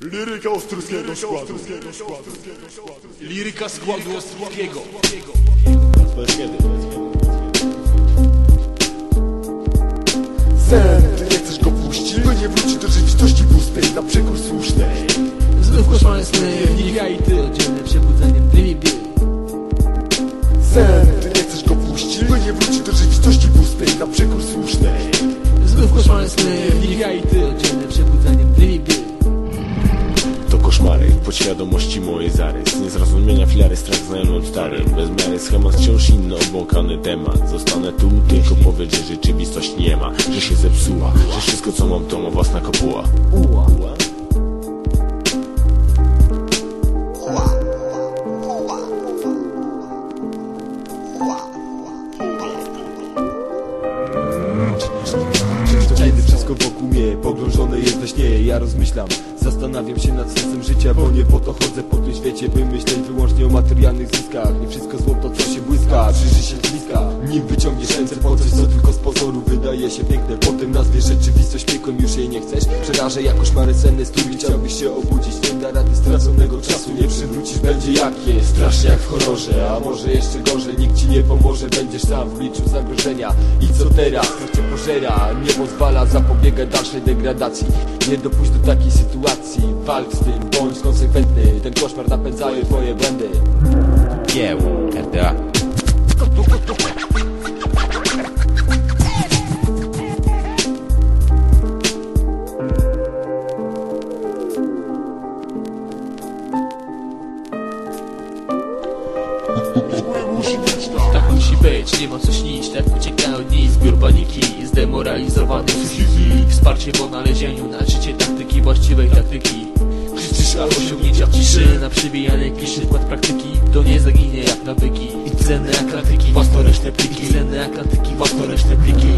Liryka Ostruskiego składu. Liryka składu Ostruckiego. Sen, ty nie chcesz go puścić, by nie wróci do rzeczywistości pustej na przekór słusznej. Znów koszmarne sny, Ja i ty. Codzienne przebudzenie mdłymi biel Sen, ty nie chcesz go puścić, by nie wróci do rzeczywistości pustej na przekór słusznej. Znów koszmarne sny, Ja i ty. Codzienne przebudzenie podświadomości mojej zarys. Niezrozumienia filary, strach znajomym starym Bez miary schemat, wciąż inny obłąkany temat. Zostanę tu, tylko powiedz, że rzeczywistość nie ma. Że się zepsuła, że wszystko co mam to ma własna kopuła. Uła wszystko wokół mnie, pogrążone jest we śnie Ja rozmyślam, zastanawiam się nad sensem życia Bo nie po to chodzę po tym świecie, by myśleć wyłącznie o materialnych zyskach. Nie wszystko złoto, co się błyska, przyjrzy się bliska. Nim wyciągniesz ręce po coś, co tylko z pozoru wydaje się piękne. Potem nazwiesz rzeczywistość piekłem, już Przerażę jak koszmary z których chciałbyś się obudzić. Nie da rady straconego czasu, nie przywrócisz, będzie jak jest Strasznie jak w horrorze, a może jeszcze gorzej. Nikt ci nie pomoże, będziesz sam w obliczu zagrożenia. I co teraz? To cię pożera, nie pozwala zapobiegać dalszej degradacji. Nie dopuść do takiej sytuacji, walcz z tym, bądź konsekwentny. Ten koszmar napędzają twoje błędy. Yeah, być, nie ma co śnić Tak uciekają dni, zbiór paniki Zdemoralizowany psychiki. Wsparcie po nalezieniu na życie taktyki Właściwej taktyki. Krzyczysz a osiągnięcia ciszy Na przybijanie kliszy wkład praktyki. To nie zaginie jak nawyki. I cenne jak klatyki Własnoręczne pliki. Cenne jak klatyki Własnoręczne pliki